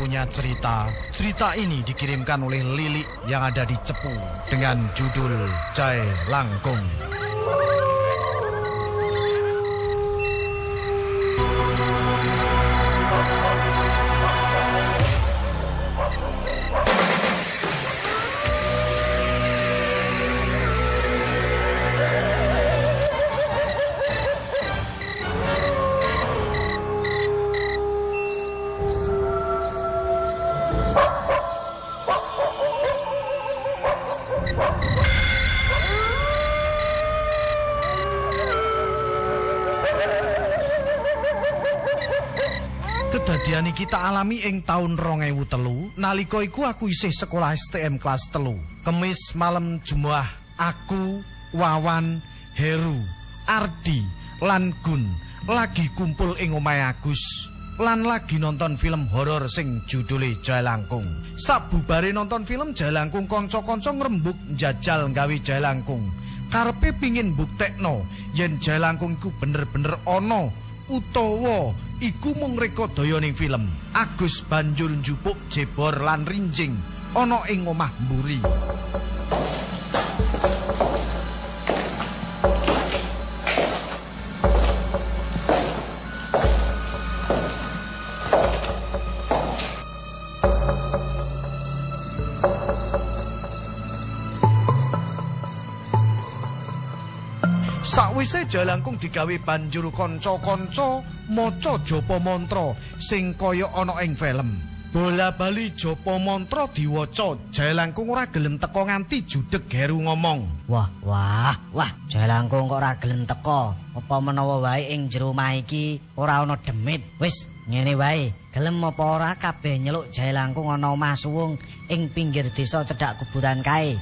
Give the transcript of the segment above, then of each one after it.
Punya cerita. Cerita ini dikirimkan oleh Lili yang ada di Cepu dengan judul Jai Langkung. Kedadian iki tak alami ing taun 2003 nalika iku aku isih sekolah STM kelas telu. Kemis malam Jumat aku, Wawan, Heru, Ardi, lan Gun lagi kumpul ing omahe Agus. Lan lagi nonton film horor sing judule Jalangkung. Sabubare nonton film Jalangkung kanca-kanca ngrembug njajal gawe Jalangkung. Karepe pingin buktekno yen Jalangkung iku bener-bener ana utawa iku mung rekodaya ning film. Agus banjur njupuk jebor lan rinjing ana ing omah mburi. Sakwise jalangkung digawe banjur kanca-kanca maca japa mantra sing kaya ana ing film. Bola bali japa mantra diwaca, jalangkung ora gelem teka nganti judeg Heru ngomong. Wah, wah, wah, jalangkung kok ora gelem teko. Apa menawa wae ing jero omah iki ora ana demit. Wis, ngene wae. Gelem apa ora kabeh nyeluk jalangkung ana omah suwung ing pinggir desa cedhak kuburan kae.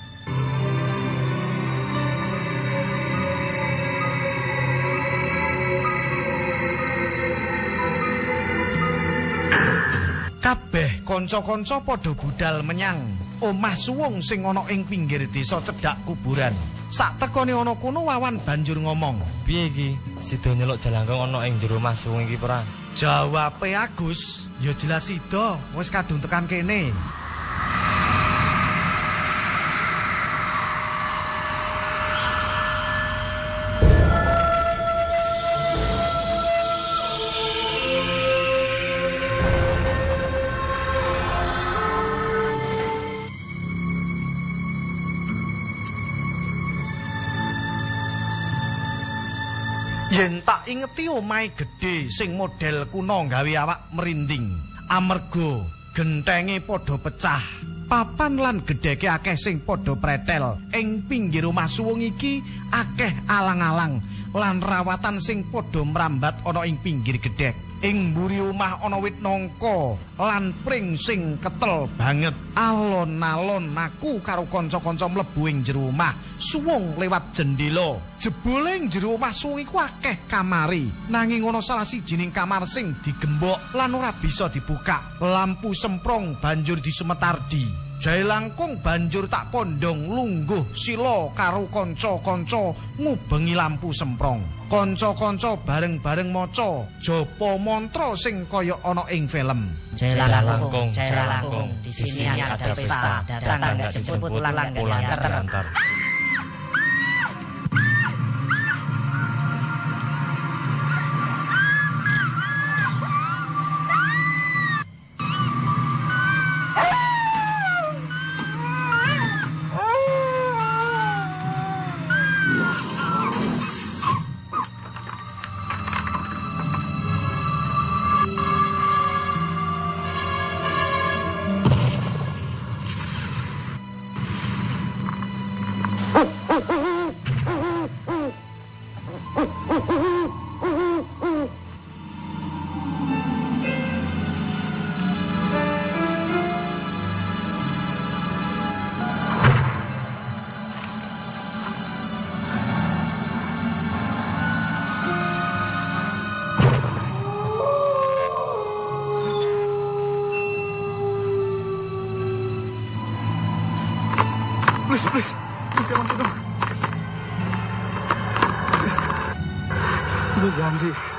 Kanca-kanca padha budal menyang omah suwung sing ana ing pinggir desa cedhak kuburan. Sak tekone ana kono Wawan banjur ngomong. Piye iki? Sida nyeluk jalangkung ana ing jero omah suwung iki ora? Jawabe Agus, ya jelas sida, wis kadung tekan kene. Omahe gedhe sing model kuno gawe awak merinding. Amarga gentenge padha pecah. Papan lan gedheke akeh sing padha pretel. Ing pinggir omah suwung iki akeh alang-alang lan rawatan sing padha mrambat ana ing pinggir gedhek. Ing mburi omah ana wit nangka lan pring sing ketel banget. Alon-alon aku karo kanca-kanca mlebu ing jero omah suwung lewat jendela. Jebule ing jero omah suwung iku akeh kamari. Nanging ana salah sijining kamar sing digembok lan ora bisa dibuka. Lampu semprong banjur disemetardi. Jae langkung banjur tak pondong lungguh sila karo kanca-kanca ngubengi lampu semprong. Kanca-kanca bareng-bareng maca japa mantra sing kaya ana ing film. Jalangkung, jalangkung, di sini ada pesta. Datang enggak jemput pulang enggak diantar. Please, please, please, I want to know. Please. Ji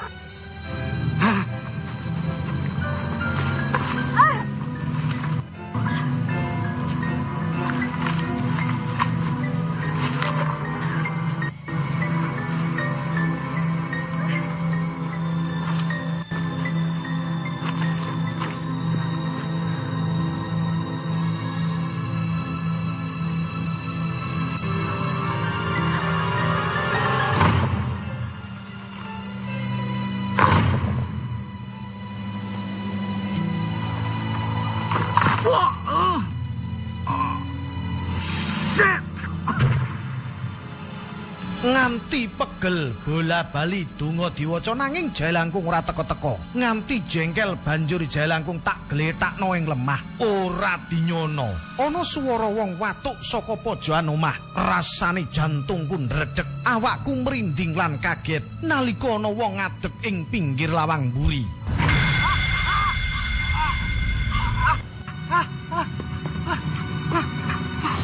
nganti pegel bola bali donga diwaca nanging Jaya Langkung ora teka-teka nganti jengkel banjur Jaya Langkung tak gletakno ing lemah ora dinyono ana swara wong watuk saka pojokan omah rasane jantungku ndredeg awakku merinding lan kaget nalika ana wong ngadeg ing pinggir lawang mburi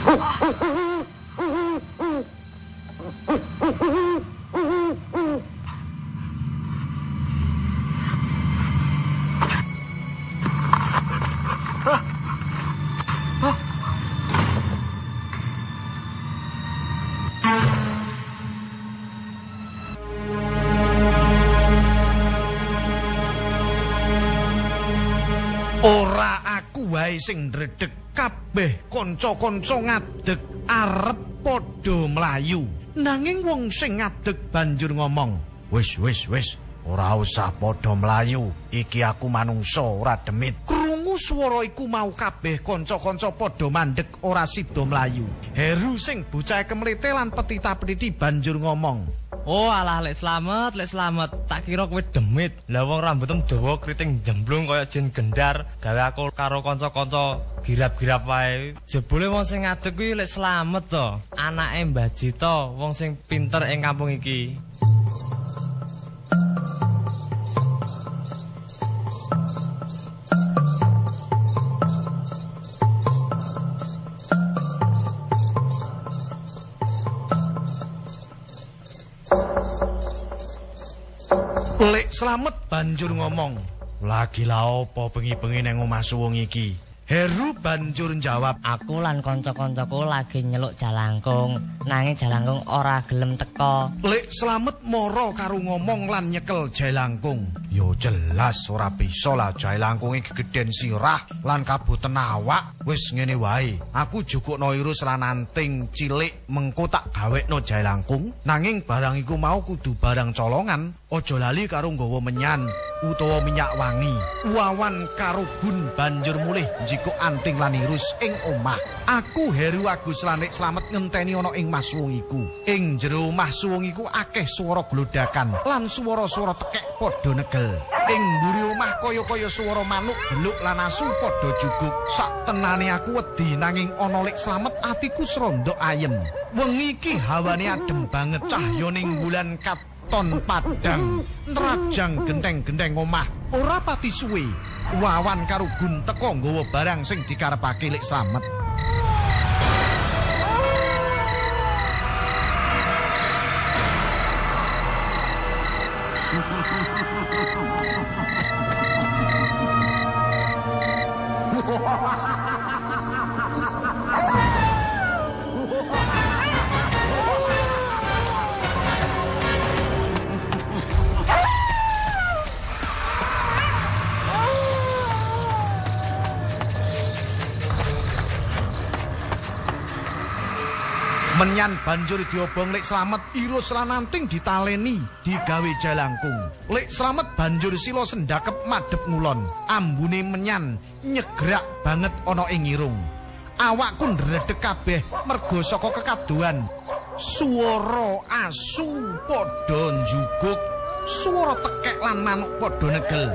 aku wae sing ndredeg kabeh kanca-kanca ngadeg arep padha mlayu. Nanging wong sing ngadeg banjur ngomong, "Wis, wis, wis, ora usah padha mlayu. Iki aku manungsa ora demit." Krungu swara iku mau kabeh kanca-kanca padha mandeg ora sida mlayu. Heru sing bocah kemlete lan petita-petiti banjur ngomong, Oh alah lek slamet, lek slamet. Tak kira kowe demit. Lah wong rambutem dawa kriting jemblung kaya jin gendar, gawe aku karo kanca-kanca girap-girap wae. Jebule wong sing ngadeg kuwi lek slamet to. Anake Mbah Jito, wong sing pinter ing kampung iki. Slamet banjur ngomong, "Lagi la opo bengi-bengi nang omah suwung iki?" Heru banjur jawab, Aku lan kanca-kancaku lagi nyeluk jalangkung, nanging jalangkung ora gelem teko. Lek slamet moro karo ngomong lan nyekel Jailangkung. Yo jelas ora bisa lah Jailangkung iki gedhen sirah lan kabuten awak. Wis ngene wae, aku jukukno irus lan anting cilik mengko tak gawekno Jailangkung. Nanging barang iku mau kudu barang colongan. Aja lali karo nggawa menyan utawa minyak wangi. Wawan karo gun banjur mulih njiko anting lan irus ing omah. Aku Heru Agus lan Nek Slamet ngenteni ana ing masuwung iku. Ing jero omah suwung iku akeh swara glodakan lan swara-swara tekek padha negel. Ing mburi omah kaya-kaya swara manuk beluk lan asu padha juguk. Sak tenane aku wedi nanging ana Lek Slamet atiku srondok ayem. Wengi iki hawane adem banget cahyaning bulan katon padang. Nerajang genteng-genteng omah. Ora pati suwe. Wawan karo gun teko nggawa barang sing dikarepake Lek Slamet Menyan banjur diobong Lek Slamet irus lan anting ditaleni digawe jalangkung. Lek Slamet banjur sila sendakep madhep ngulon. Ambune menyan nyegrak banget ana ing irung. Awakku ndredeg kabeh mergo saka kekaduan. Swara asu padha njuguk, swara tekek lan manuk padha negel.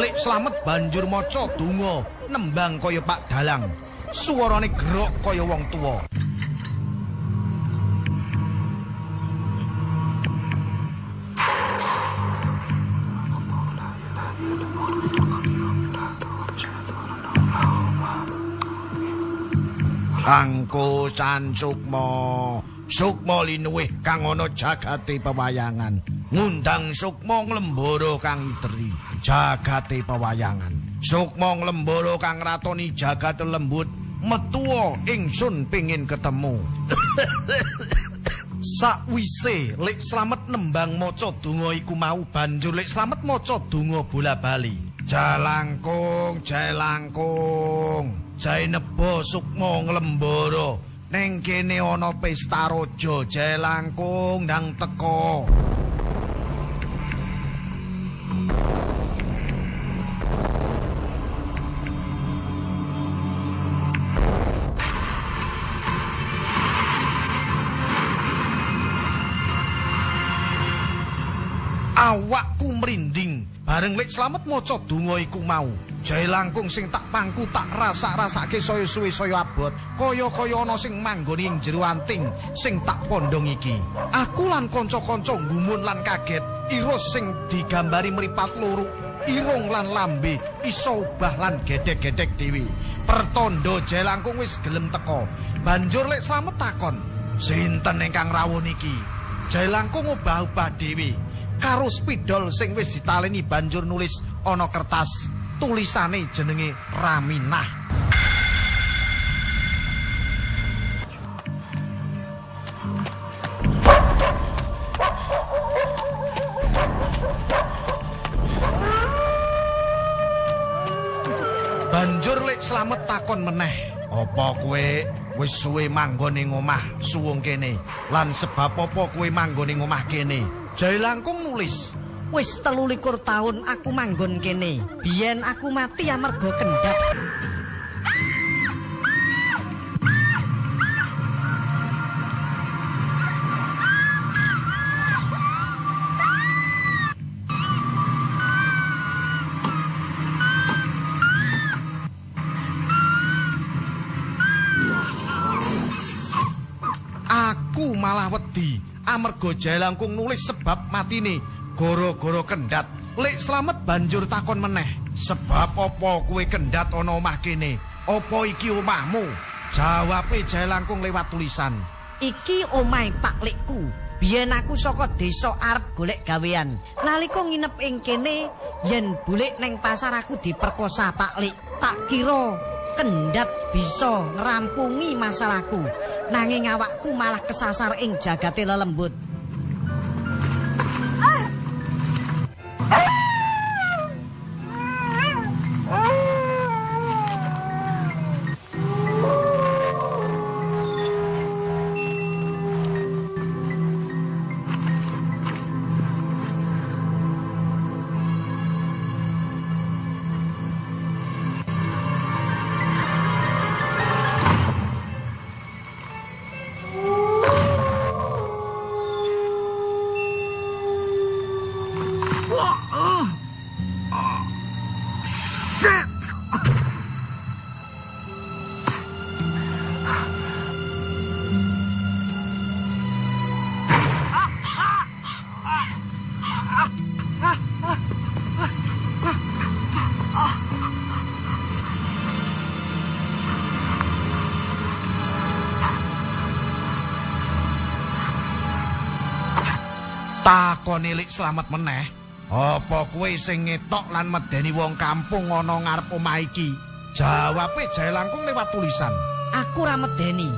Lek Slamet banjur maca donga nembang kaya Pak Dalang. Suarane gerok kaya wong tuwa. Angkusan Sukma Sukma linuwih kang ana jagate pewayangan. Ngundang Sukma nglembara kang ideri jagate pewayangan. Sukma nglembara kang ratoni jagat lembut metuwa ingsun pengin ketemu. Sakwise Lek Slamet nembang maca donga iku mau banjur Lek Slamet maca donga bola-bali. Jalangkung Jalangkung Jae nebo sukma nglembara. Ning kene ana pesta raja jae langkung ndang teka slamet maca donga iku mau. Jae langkung sing tak pangku tak rasa-rasake saya suwe saya abot, kaya-kaya ana sing manggoni ing jero anting sing tak pondong iki. Aku lan kanca-kanca gumun lan kaget, irus sing digambari mripat loro, irung lan lambe iso ubah lan gedek-gedek dewi. Pertondo jae langkung wis gelem teko. Banjur lek slamet takon, "Sinten ingkang rawuh niki?" Jae langkung ubah-ubah dewi. Karo spidol sing wis ditaleni banjur nulis ana kertas tulisane jenenge Raminah. Banjur lek slamet takon meneh, apa kowe wis suwe manggon ing omah suwung kene? Lan sebab apa kowe manggon ing omah kene? Jae langkung nulis, Wis 13 taun aku manggon kene. Biyen aku mati amarga kendhat. Amarga jae langkung nulis sebab matine gara-gara kendhat. Lek slamet banjur takon meneh, sebab apa kowe kendhat ana omah kene? Apa iki omahmu? Jawabe jae langkung lewat tulisan. Iki omahe Pak Likku. Biyen aku saka desa arep golek gawean. Nalika nginep ing kene, yen bulik neng pasar aku diperkosa Pak Lik. Tak kira kendhat bisa ngrampungi masalahku. Nanging awakku malah kesasar ing jagate lelembut. Lek slamet meneh. Apa kowe sing ngetok lan medeni wong kampung ana ngarep omah iki? Jawabe jae langkung lewat tulisan. Aku ra medeni.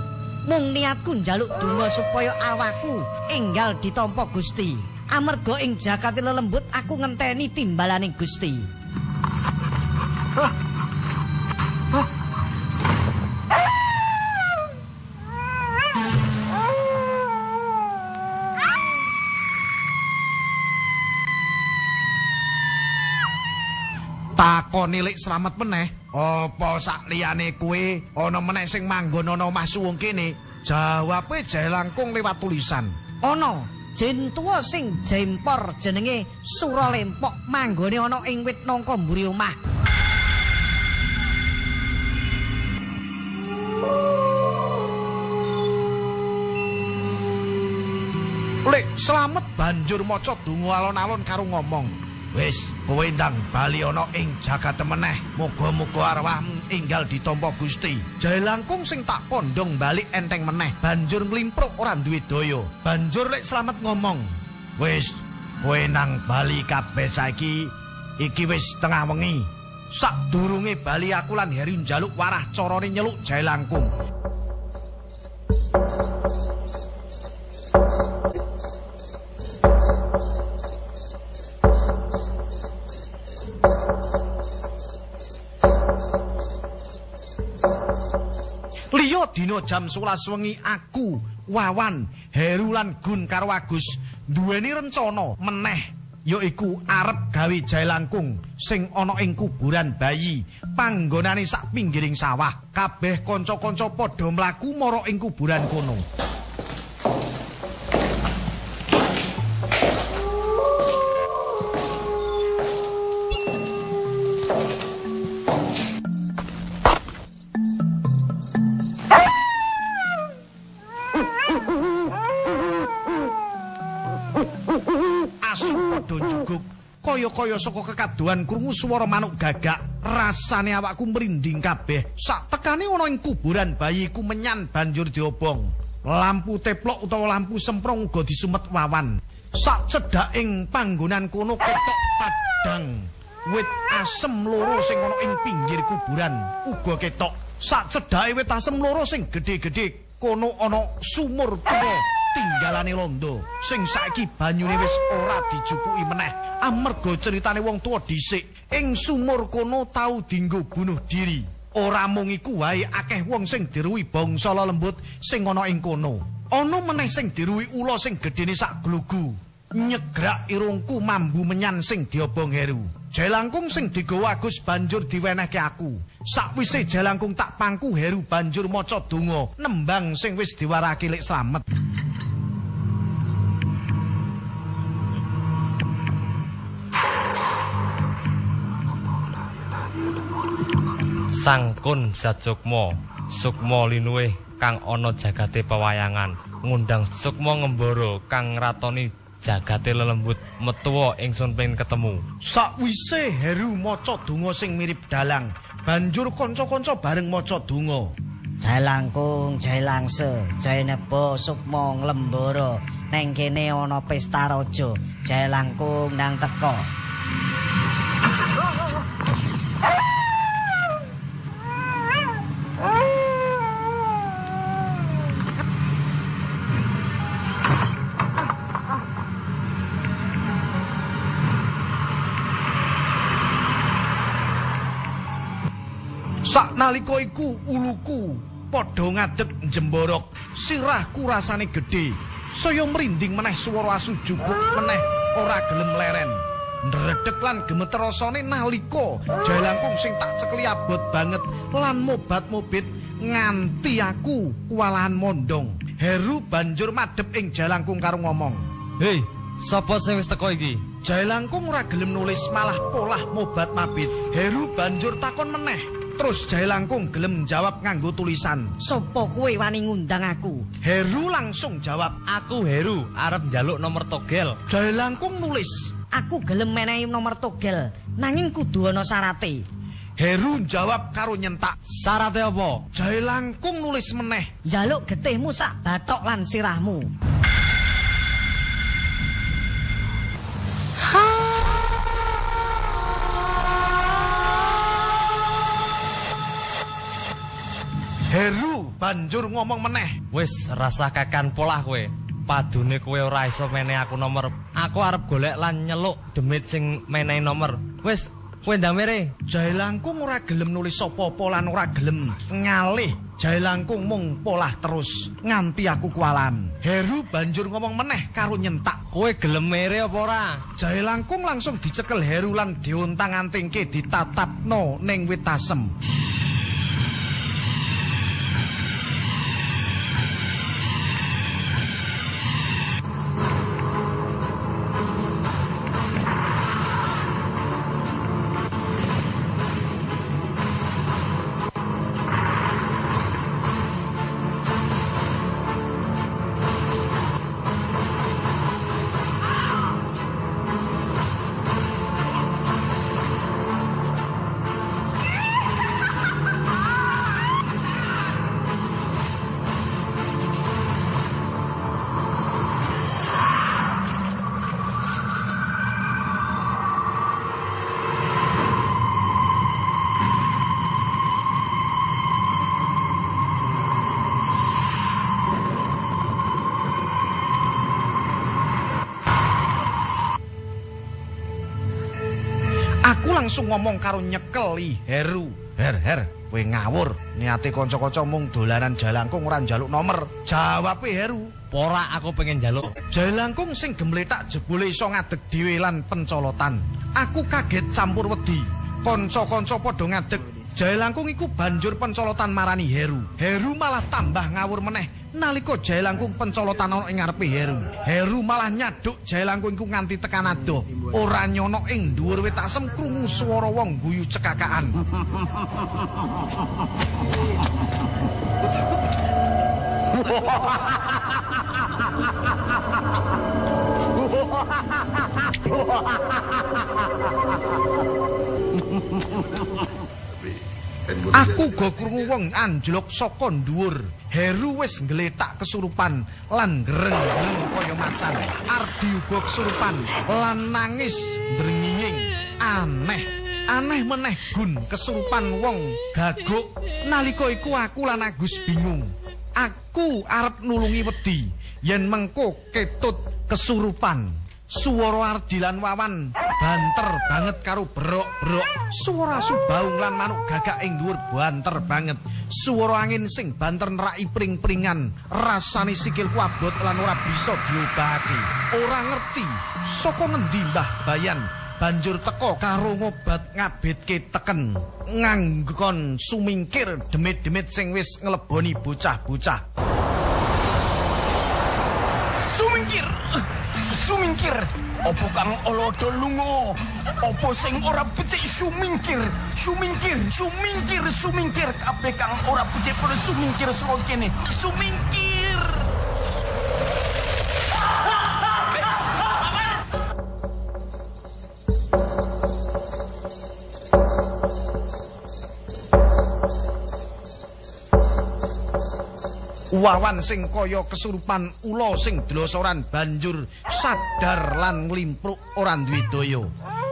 Mung niatku njaluk donga supaya awakku enggal ditampa Gusti. Amarga ing jakate lelembut aku ngenteni timbalaning Gusti. Lek slamet meneh. Apa sak liyane kowe ana meneh sing manggon ana omah suwung kene? Jawabe jae langkung lewat tulisan. Ana jin tuwa sing jempor jenenge Suralempok manggone ana ing wit nangka mburi omah. Lek slamet banjur maca donga alon-alon karo ngomong. Wis, kowe ndang bali ana ing jagat meneh. Muga-muga arwahmu enggal ditampa Gusti. Jae langkung sing tak pondong balik enteng meneh. Banjur nglimpruk ora duwe daya. Banjur lek slamet ngomong. Wis, kowe nang bali kabeh saiki. Iki wis tengah wengi. Sadurunge bali aku lan Heri njaluk warah carane nyeluk jae langkung. Dina jam 11 wengi aku, Wawan, Heru lan Gun karo Agus duweni rencana meneh yaiku arep gawe jae langkung sing ana ing kuburan bayi panggonane sak pinggiring sawah. Kabeh kanca-kanca padha mlaku mara ing kuburan kono. Kaya-kaya saka kekaduan krungu swara manuk gagak, rasane awakku merinding kabeh. Sak tekane ana ing kuburan bayiku menyan banjur diobong. Lampu teplok utawa lampu semprong uga disumet wawan. Sak cedhaking panggonan kono ketok padang. Wit asem loro sing ana ing pinggir kuburan uga ketok. Sak cedhake wit asem loro sing gedhe-gedhe kono ana sumur tuwa tinggalane londo. Sing saiki banyune wis ora dijupuki meneh. Amarga ceritane wong tuwa dhisik. Ing sumur kono tau dinggo bunuh diri. Ora mung iku wae akeh wong sing diruwi bangsa lembut sing ana ing kono. Ana meneh sing diruwi ula sing gedene sak glugu. Nyegrak irungku mambu menyan sing diobong heru. Jelangkung sing digawa Agus banjur diwenehke aku. Sakwise jelangkung tak pangku Heru banjur maca donga nembang sing wis diwarake lek slamet. Sangkun Sujukma, Sukma linuwih kang ana jagate pewayangan, ngundang Sukma ngembara kang ratoni jagate lelembut metuwa ingsun pengin ketemu. Sakwise Heru maca donga sing mirip dalang, banjur kanca-kanca bareng maca donga. Jailangkung, Jailangse, Jainebo, Sukmo, Nglembara. Neng kene ana pesta raja. Jailangkung nang teka. Saknalika iku uluku padha ngadeg jemborok, sirahku rasane gedhe. Saya merinding meneh swara asu jupuk meneh ora gelem leren. Ndredeg lan gemeter rasane nalika jalangkung sing tak cekli abot banget lan mobat-mobit nganti aku kualahan mondong. Heru banjur madhep ing jalangkung karo ngomong. Hei, sapa sing wis teko iki? Jailangkung ora gelem nulis malah polah mobat mabit. Heru banjur takon meneh. Terus Jailangkung gelem jawab nganggo tulisan. Sopo kowe wani ngundang aku? Heru langsung jawab. Aku Heru, arep njaluk nomor togel. Jailangkung nulis. Aku gelem menehi nomor togel, nanging kudu ana syarate. Heru jawab karo nyentak. Sarate apa? Jailangkung nulis meneh. Njaluk getihmu sak batok lan sirahmu. Heru banjur ngomong meneh. Wis rasa kakan polah kowe. Padune kowe ora iso menehi aku nomor. Aku arep golek lan nyeluk demit sing menehi nomor. Wis, kowe ndang mere. Jailangkung ora gelem nulis apa-apa lan ora gelem ngalih. Jailangkung mung polah terus nganti aku kualan. Heru banjur ngomong meneh karo nyentak. Kowe gelem mere apa ora? Jailangkung langsung dicekel Heru lan diontang-antingke ditatapno ning wit asem. Langsung ngomong karo nyekeli Heru. Her, her, kowe ngawur. Niate kanca-kanca mung dolanan jalangkung ora njaluk nomor. Jawabe Heru. Pora aku pengen njaluk. Jalangkung sing gemletak jebule iso ngadeg dhewe lan pencolotan. Aku kaget campur wedi. Kanca-kanca padha ngadeg. Jalangkung iku banjur pencolotan marani Heru. Heru malah tambah ngawur meneh. Nalika Jalangkung pencolotan ana ing ngarepe Heru. Heru malah nyaduk Jalangkung iku nganti tekan adoh. Ora nyono ing dhuwur wit asem krungu swara wong guyu cekakaan. Aku go krungu wong anjlok saka dhuwur. Heru wis nggletak kesurupan lan greng-greng kaya macan. Ardi uga kesurupan lan nangis drenginging. Aneh, aneh meneh gun kesurupan wong gaguk. Nalika iku aku lan Agus bingung. Aku arep nulungi wedi yen mengko ketut kesurupan. Suara Ardi lan Wawan banter banget karo brok-brok. Suara subaung lan manuk gagak ing dhuwur banter banget. Suara angin sing banter neraki pring-pringan. Rasane sikilku abot lan ora bisa diobahake. Ora ngerti saka ngendi Mbah Bayan banjur teko karo ngobat ngabetke teken nganggon sumingkir demit-demit sing wis ngleboni bocah-bocah. Sumingkir. Opo kang olodo lunga? Opo sing ora becik sumingkir? Sumingkir, sumingkir, sumingkir. Kabeh kang ora becik padha sumingkir saka kene. Sumingkir. Wawan sing kaya kesurupan ula sing dlosoran banjur sadar lan nglimpruk ora duwe daya.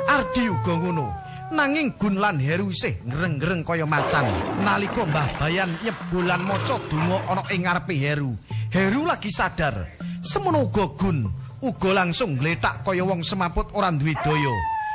Ardi uga ngono. Nanging Gun lan Heru isih ngreng-ngreng kaya macan. Nalika Mbah Bayan nyebolan maca donga ana ing ngarepe Heru. Heru lagi sadar. Semono uga Gun uga langsung ngletak kaya wong semaput ora duwe daya.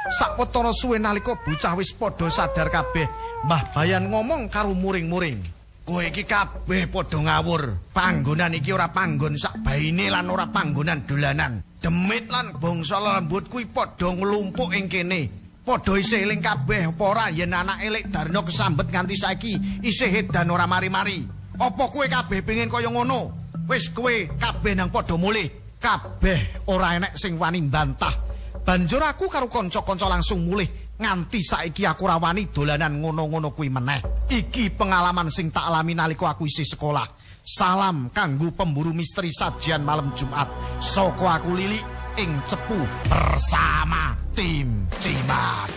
Sakwetara suwe nalika bocah wis padha sadar kabeh, Mbah Bayan ngomong karo muring-muring. Kowe iki kabeh padha ngawur. Panggonan iki ora panggon sak baine lan ora panggonan dolanan. Demit lan bangsa lembut kuwi padha nglumpuk ing kene. Padha isih eling kabeh apa ora yen anak elek Darno kesambet nganti saiki isih edan ora mari-mari. Apa kowe kabeh pengin kaya ngono? Wis kowe kabeh nang padha mulih. Kabeh ora enek sing wani mbantah. Banjur aku karo kanca-kanca langsung mulih nganti saiki aku ora wani dolanan ngono-ngono kuwi meneh. Iki pengalaman sing tak alami nalika aku isih sekolah. Salam kanggo pemburu misteri sajian malam Jumat. Soko aku Lili ing Cepu bersama tim Cimat.